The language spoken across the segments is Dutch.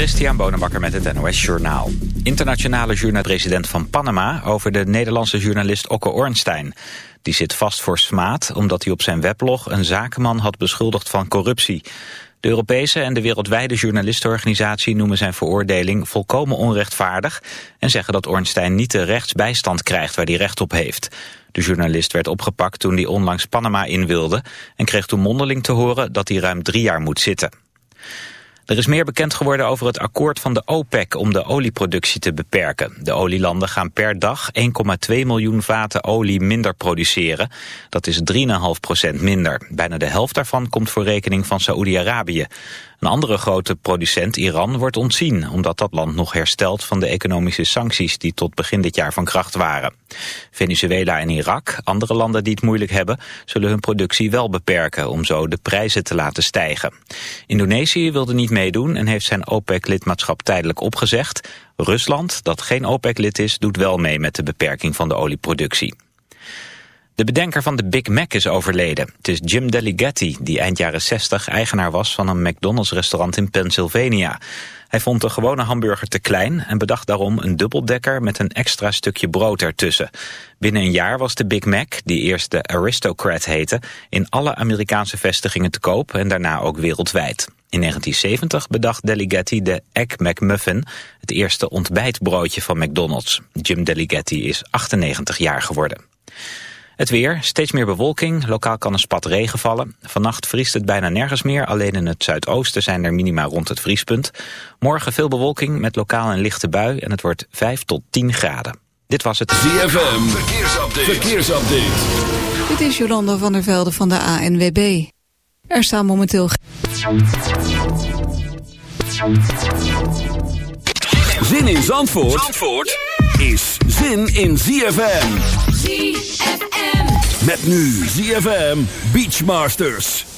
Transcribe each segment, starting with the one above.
Christian Bonenbakker met het NOS Journaal. Internationale journalist-president van Panama over de Nederlandse journalist Okke Ornstein. Die zit vast voor smaad omdat hij op zijn weblog een zakenman had beschuldigd van corruptie. De Europese en de wereldwijde journalistenorganisatie noemen zijn veroordeling volkomen onrechtvaardig en zeggen dat Ornstein niet de rechtsbijstand krijgt waar hij recht op heeft. De journalist werd opgepakt toen hij onlangs Panama in wilde en kreeg toen mondeling te horen dat hij ruim drie jaar moet zitten. Er is meer bekend geworden over het akkoord van de OPEC om de olieproductie te beperken. De olielanden gaan per dag 1,2 miljoen vaten olie minder produceren. Dat is 3,5% minder. Bijna de helft daarvan komt voor rekening van Saoedi-Arabië. Een andere grote producent, Iran, wordt ontzien... omdat dat land nog herstelt van de economische sancties... die tot begin dit jaar van kracht waren. Venezuela en Irak, andere landen die het moeilijk hebben... zullen hun productie wel beperken om zo de prijzen te laten stijgen. Indonesië wilde niet meedoen en heeft zijn OPEC-lidmaatschap tijdelijk opgezegd. Rusland, dat geen OPEC-lid is, doet wel mee met de beperking van de olieproductie. De bedenker van de Big Mac is overleden. Het is Jim Deligatti, die eind jaren 60 eigenaar was van een McDonald's-restaurant in Pennsylvania. Hij vond de gewone hamburger te klein en bedacht daarom een dubbeldekker met een extra stukje brood ertussen. Binnen een jaar was de Big Mac, die eerst de Aristocrat heette, in alle Amerikaanse vestigingen te koop en daarna ook wereldwijd. In 1970 bedacht Deligatti de Egg McMuffin, het eerste ontbijtbroodje van McDonald's. Jim Deligatti is 98 jaar geworden. Het weer, steeds meer bewolking, lokaal kan een spat regen vallen. Vannacht vriest het bijna nergens meer, alleen in het zuidoosten zijn er minima rond het vriespunt. Morgen veel bewolking met lokaal een lichte bui en het wordt 5 tot 10 graden. Dit was het ZFM, verkeersupdate. verkeersupdate. Dit is Jolanda van der Velde van de ANWB. Er staan momenteel... Zin in Zandvoort, Zandvoort? is zin in ZFM. ZFM. Met nu ZFM Beachmasters.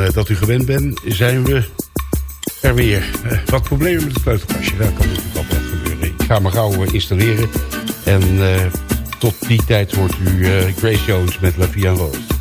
Uh, dat u gewend bent, zijn we er weer. Uh, wat problemen met het kleuterkastje, dat kan natuurlijk altijd gebeuren. Ik ga me gauw uh, installeren. En tot die tijd hoort u Grace Jones met La en Rose.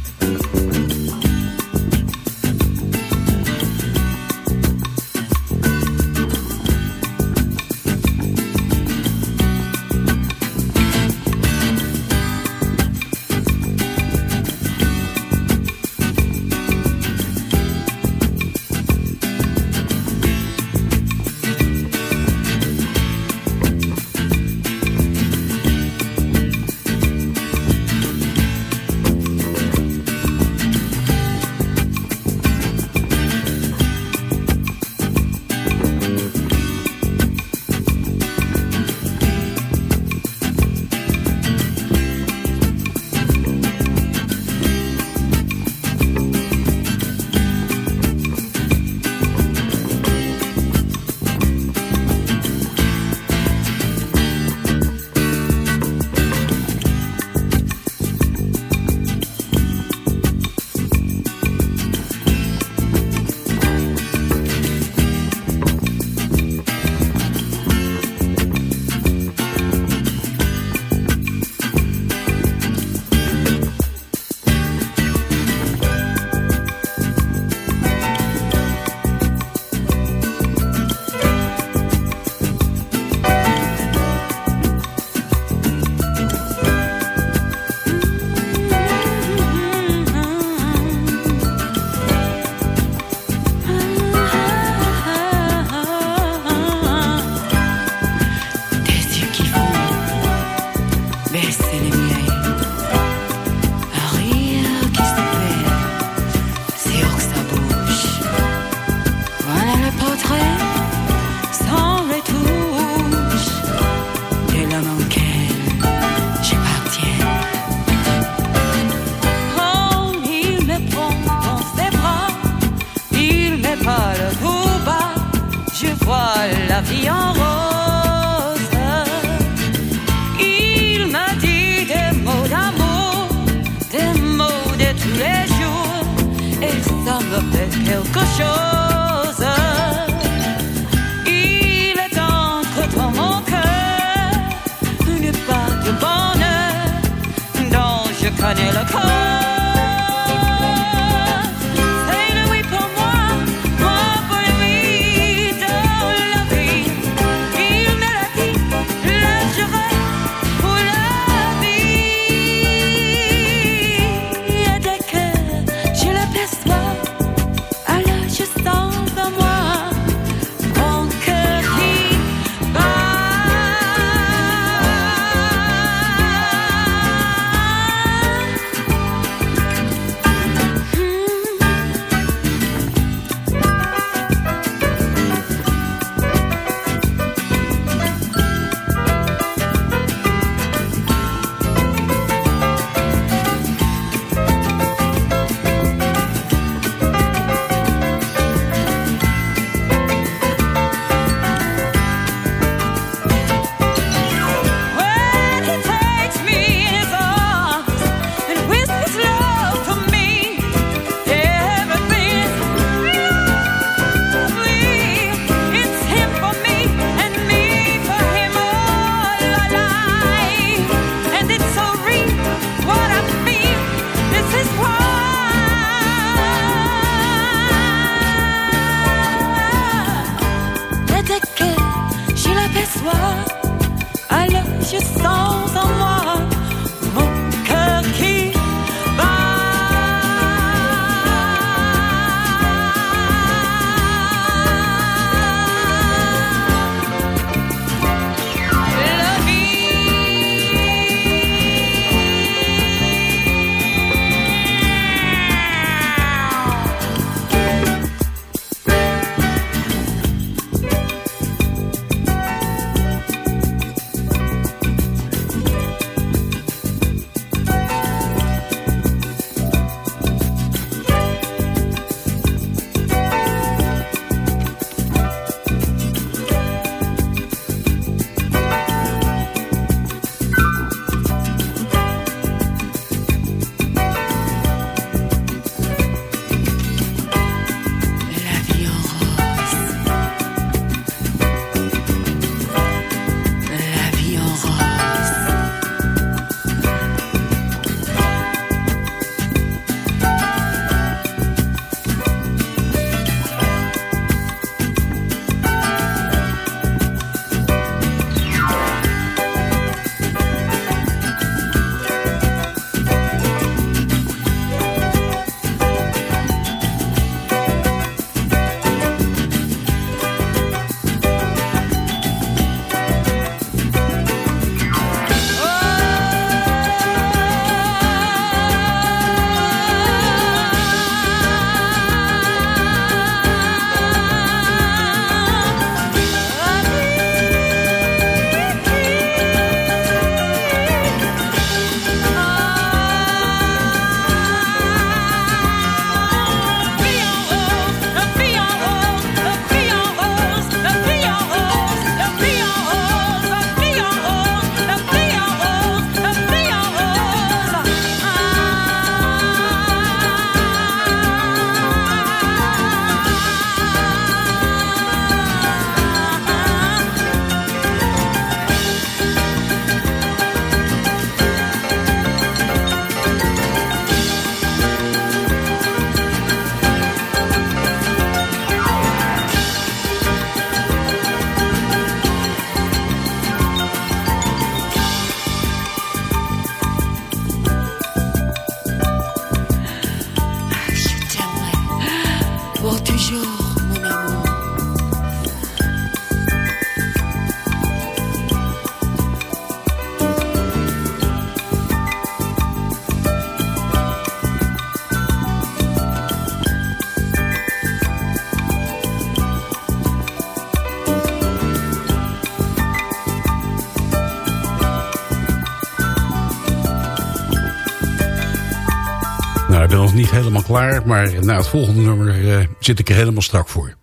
Maar na het volgende nummer eh, zit ik er helemaal strak voor.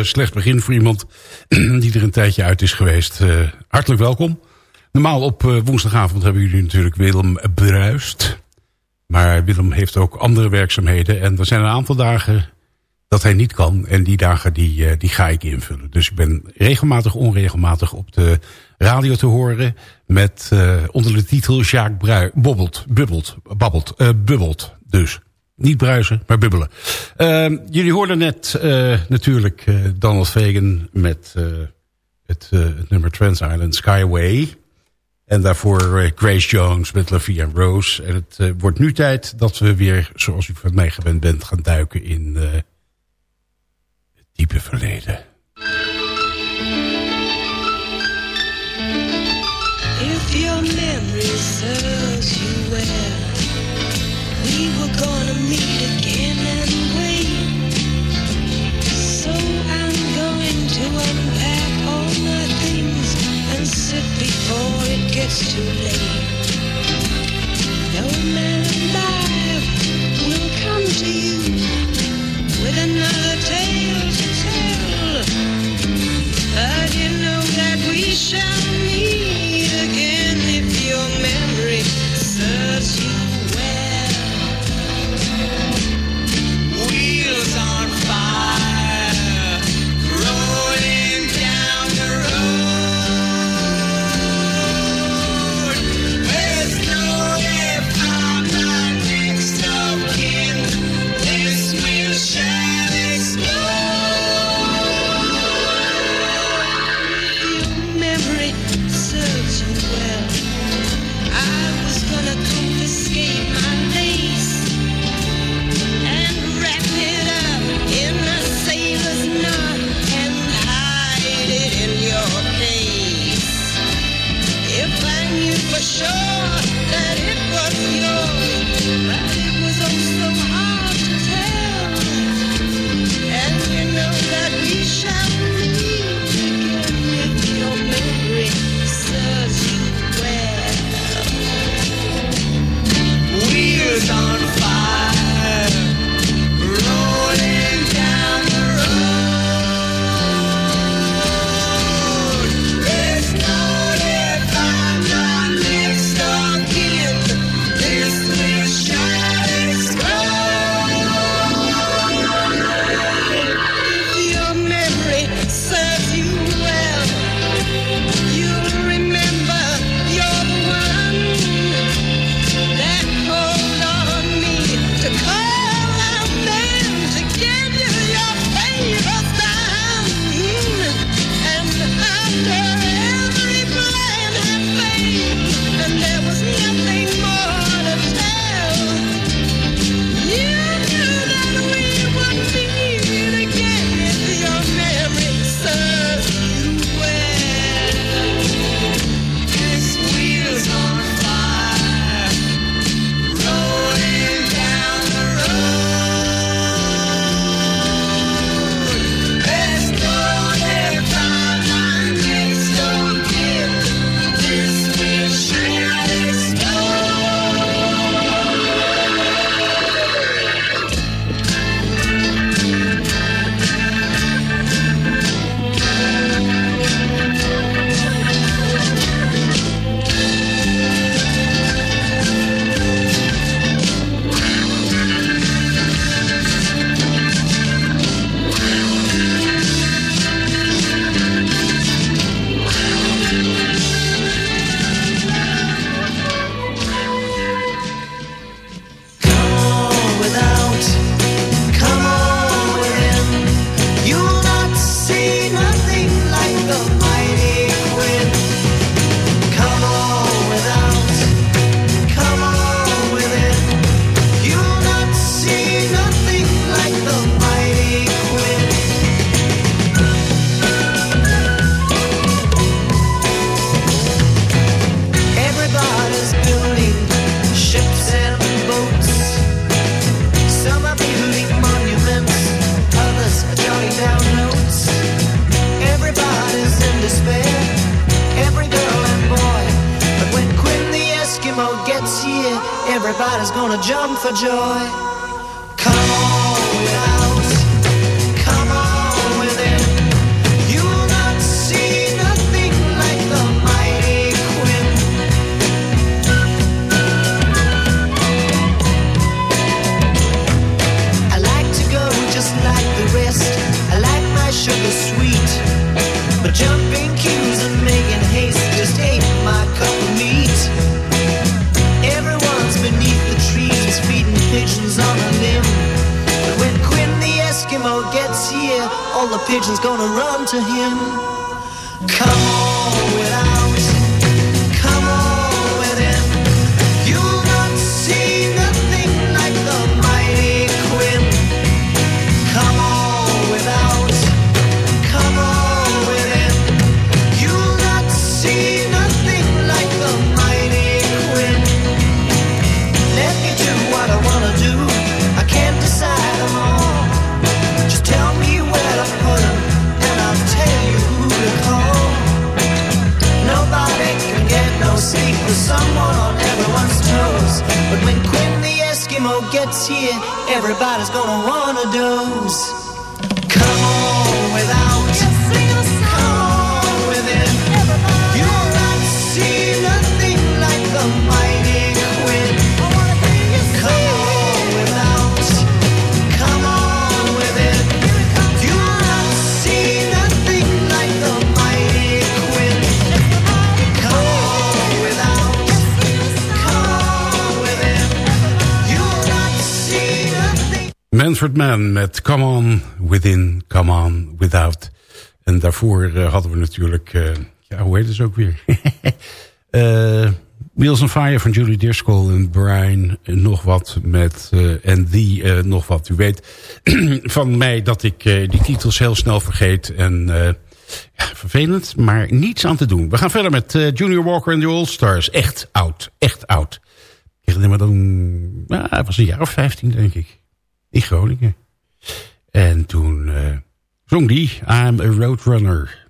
Eh, slecht begin voor iemand die er een tijdje uit is geweest. Eh, hartelijk welkom. Normaal op eh, woensdagavond hebben jullie natuurlijk Willem Bruist. Maar Willem heeft ook andere werkzaamheden. En er zijn een aantal dagen dat hij niet kan. En die dagen die, die ga ik invullen. Dus ik ben regelmatig, onregelmatig op de radio te horen. Met onder de titel Jacques Brui, bobbelt, bubbelt, babbelt, bubbelt dus. Niet bruisen, maar bubbelen. Ehm, jullie hoorden net eh, natuurlijk eh, Donald Fagan met eh, het, nummer Trans Island Skyway. En daarvoor Grace Jones met Lavia Rose. En het wordt nu tijd dat we weer, zoals u van mij gewend bent, gaan duiken in het diepe verleden. If your memory it's too late. No man alive will come to you with another tale to tell. Know that we shall. Gets here, everybody's gonna wanna a Manfred Mann met Come On Within, Come On Without. En daarvoor eh, hadden we natuurlijk... eh, ja, hoe heet het ook weer? Eh Wheels on Fire van Julie Driscoll en Brian nog wat met... en die nog wat. U weet van mij dat ik die titels heel snel vergeet. En ja, vervelend, maar niets aan te doen. We gaan verder met Junior Walker en de All Stars. Echt oud, echt oud. Ik herinner me dan... Ja, het was een jaar of 15 denk ik. In Groningen. En toen eh, zong die I'm a Roadrunner.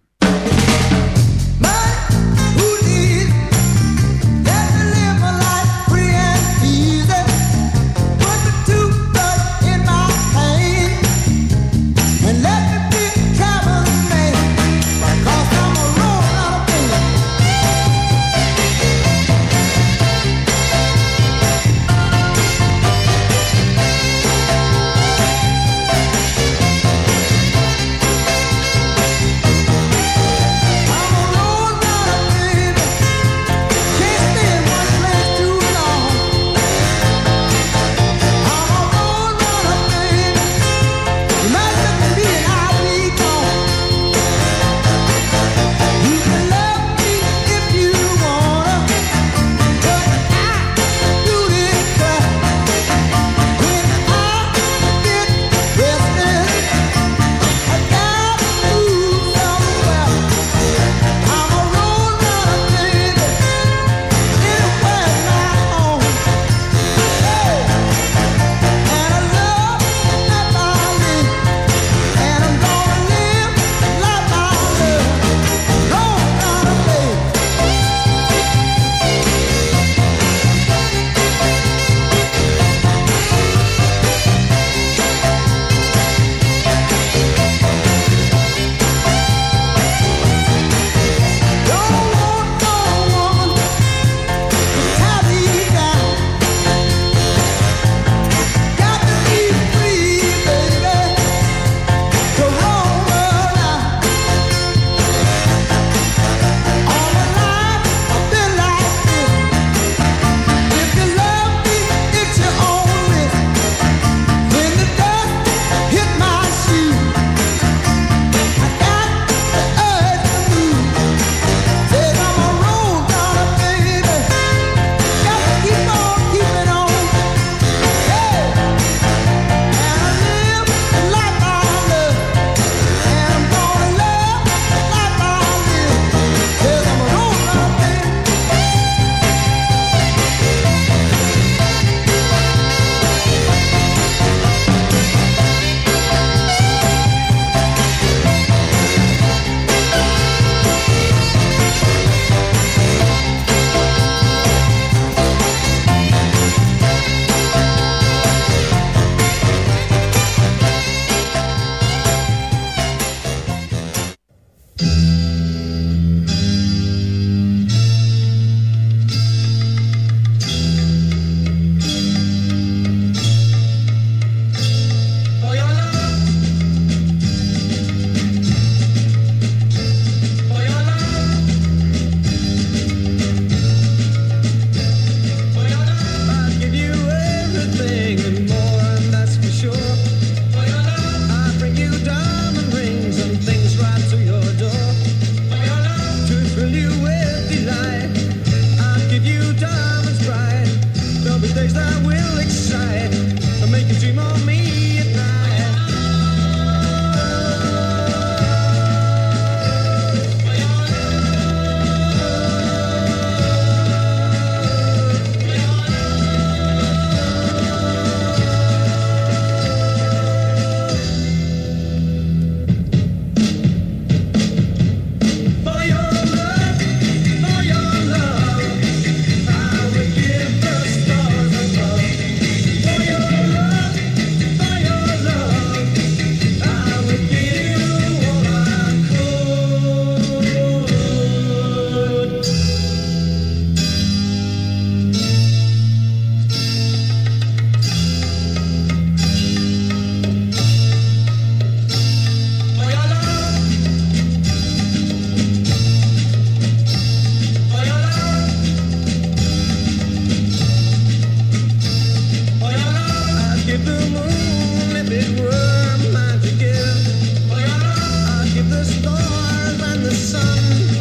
sun.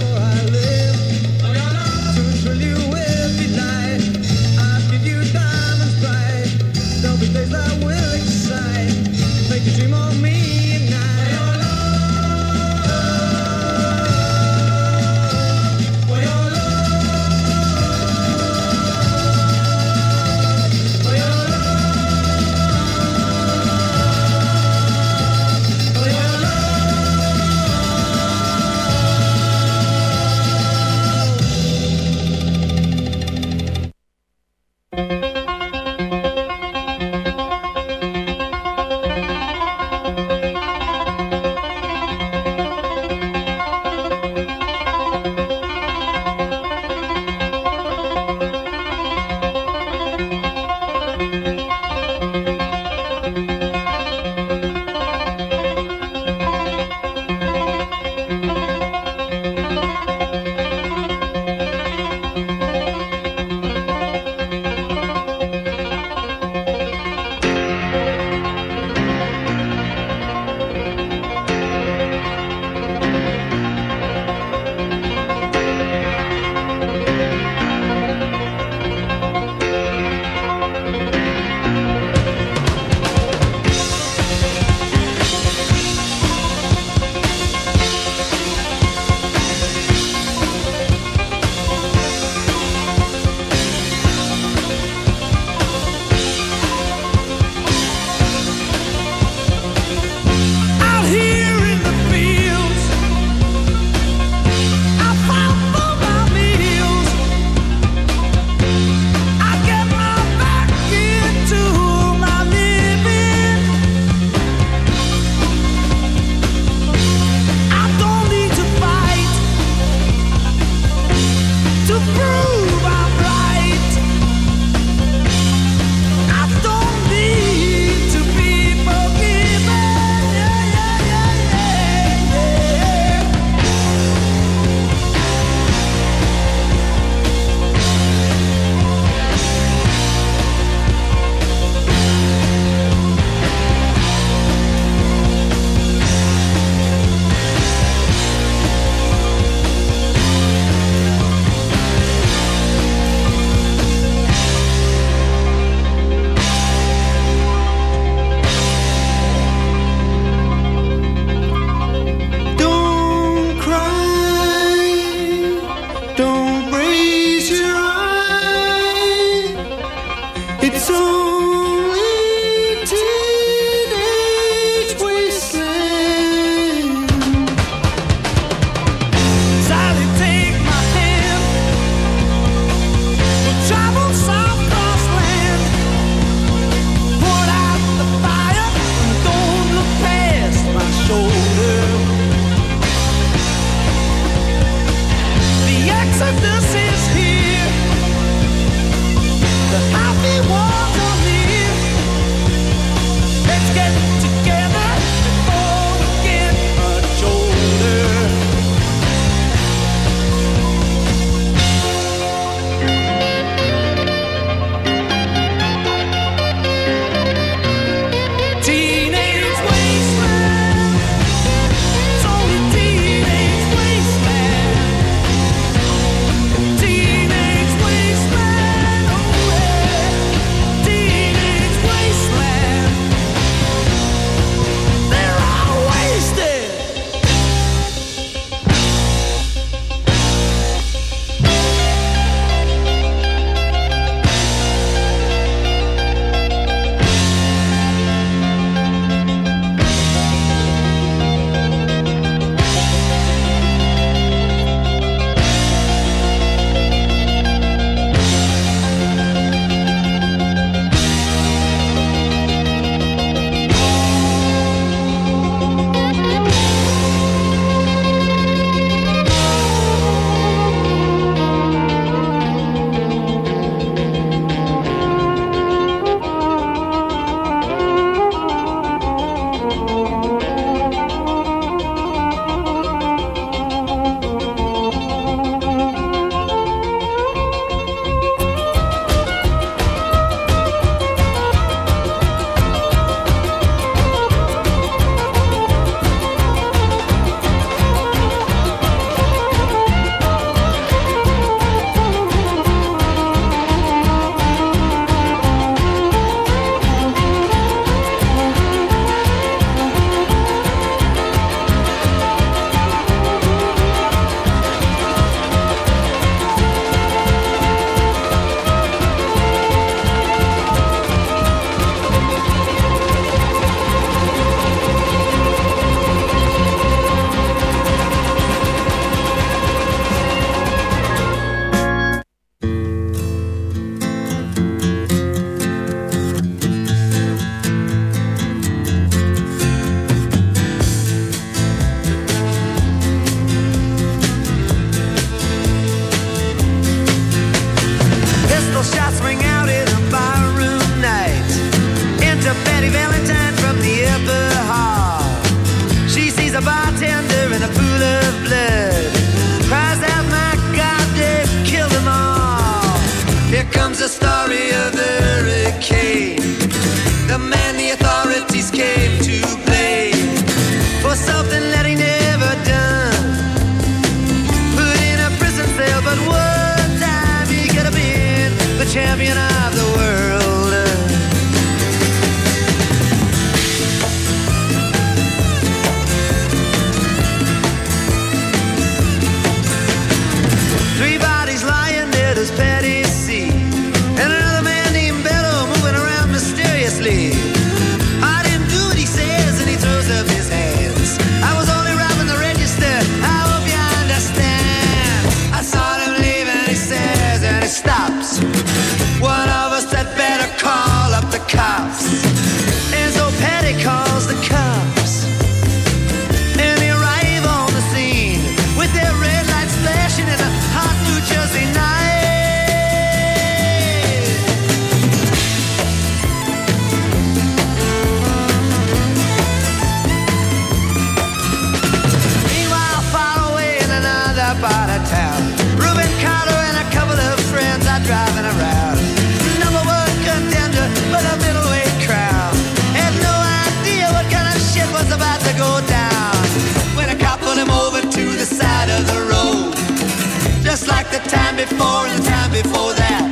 Like the time before and the time before that.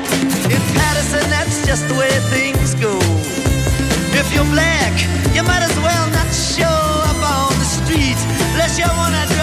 In Patterson, that's just the way things go. If you're black, you might as well not show up on the street unless you wanna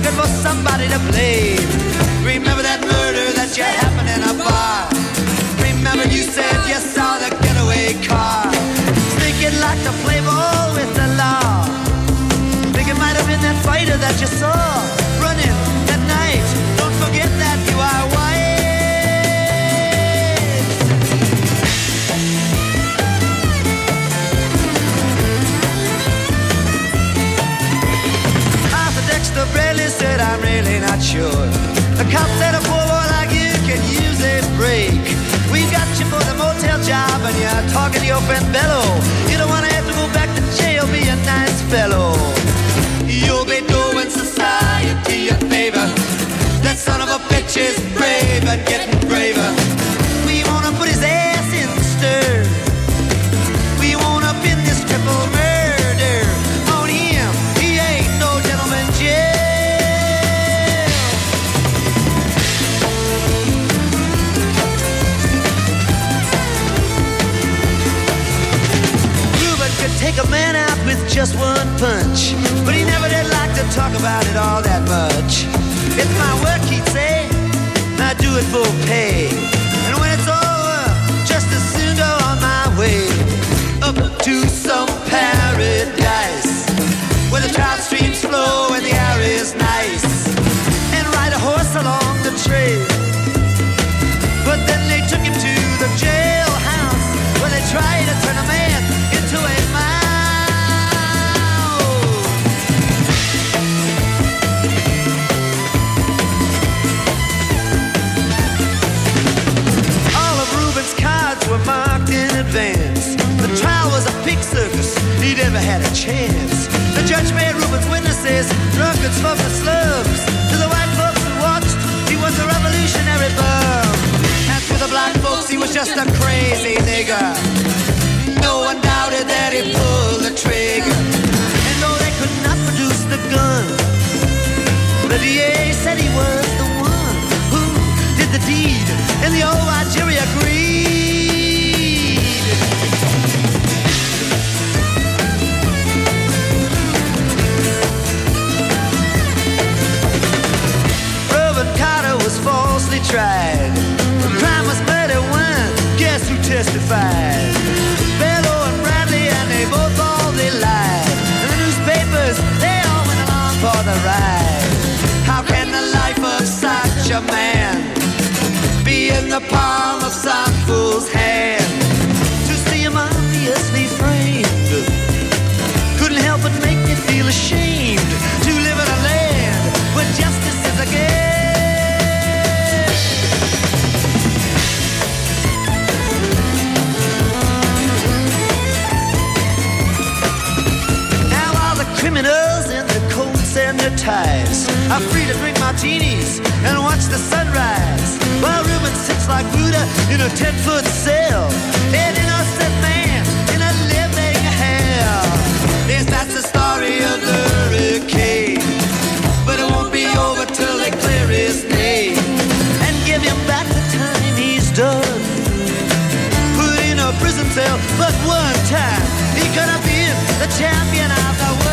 looking for somebody to blame. Remember that murder that you happened in a bar. You said you saw the getaway car. Play with the law. Think it might have been that fighter that you saw running that night. Don't forget that you are white. Said, I'm really not sure. The cop said a poor job and you're talking to your friend Bello. You don't want to have to go back to jail, be a nice fellow. You'll be doing society a favor. That son of a bitch is brave and getting just one punch, but he never did like to talk about it all that much. It's my work, he'd say. I do it for pay. And when it's over, just as soon go on my way up to some paradise where the trout streams flow and the air is nice, and ride a horse along the trail. Crazy nigger. No one doubted that he pulled the trigger. And though they could not produce the gun, the DA said he was the one who did the deed, and the old jury agreed. Testified? Bello and Bradley, and they both all they lied. And the newspapers, they all went along for the ride. How can the life of such a man be in the palm of some fool's hand? Are free to drink martinis and watch the sunrise. While Reuben sits like Buddha in a ten foot cell. An innocent man in a living hell. Yes, that's the story of the hurricane. But it won't be over till they clear his name and give him back the time he's done. Put in a prison cell, but one time he gonna be the champion of the world.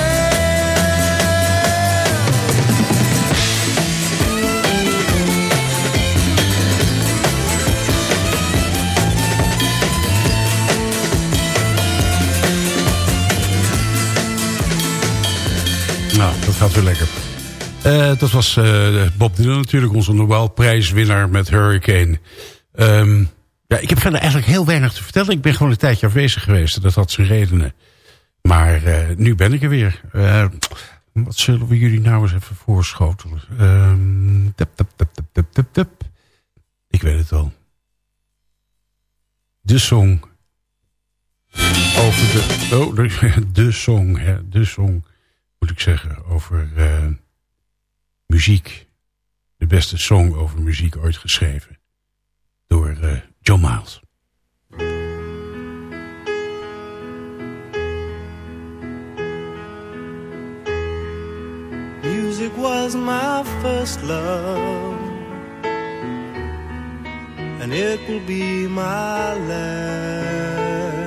Gaat lekker. Eh, dat was eh, Bob Dylan natuurlijk, onze Nobelprijswinnaar met Hurricane. Ehm, ja, ik heb verder eigenlijk heel weinig te vertellen. Ik ben gewoon een tijdje afwezig geweest. Dat had zijn redenen. Maar eh, nu ben ik er weer. Wat zullen we jullie nou eens even voorschotelen? Tup. Ik weet het al. De song. Over de... Oh, de, de song. Hè, de song, moet ik zeggen. Over eh, muziek. De beste song over muziek ooit geschreven. Door eh, John Miles. Music was my first love, and it will be my last.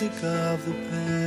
music of the past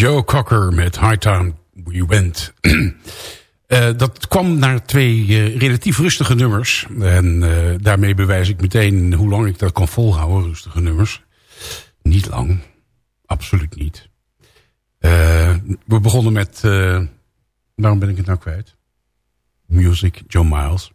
Joe Cocker met High Time We Went. Eh, dat kwam naar twee eh, relatief rustige nummers. En eh, daarmee bewijs ik meteen hoe lang ik dat kan volhouden, rustige nummers. Niet lang. Absoluut niet. we begonnen met... waarom ben ik het nou kwijt? Music, John Miles.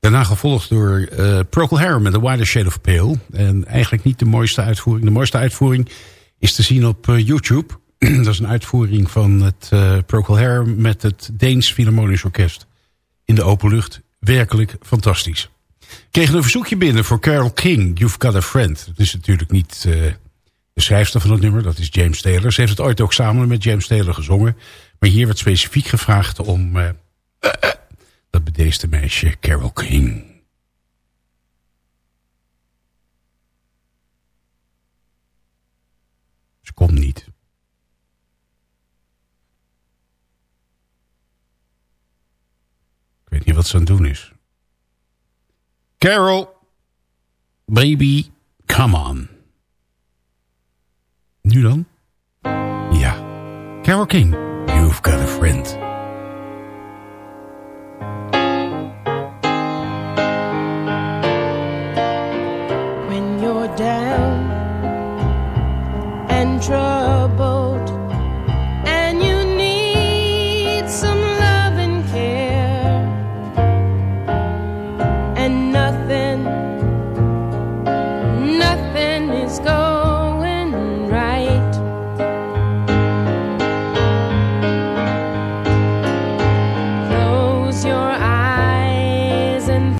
Daarna gevolgd door Procol Harum met The Wider Shade of Pale. En eigenlijk niet de mooiste uitvoering. De mooiste uitvoering is te zien op YouTube. dat is een uitvoering van het uh, Procol Harum met het Deens Philharmonisch Orkest. In de open lucht. Werkelijk fantastisch. Ik kreeg een verzoekje binnen voor Carol King, You've Got a Friend. Dat is natuurlijk niet uh, de schrijfster van het nummer, dat is James Taylor. Ze heeft het ooit ook samen met James Taylor gezongen. Maar hier werd specifiek gevraagd om uh, dat bedeesde meisje Carol King. Ze komt niet. weet niet wat ze aan het doen is. Carol, baby, come on. Nu dan? Ja, Carol King, you've got a friend. When you're down and drunk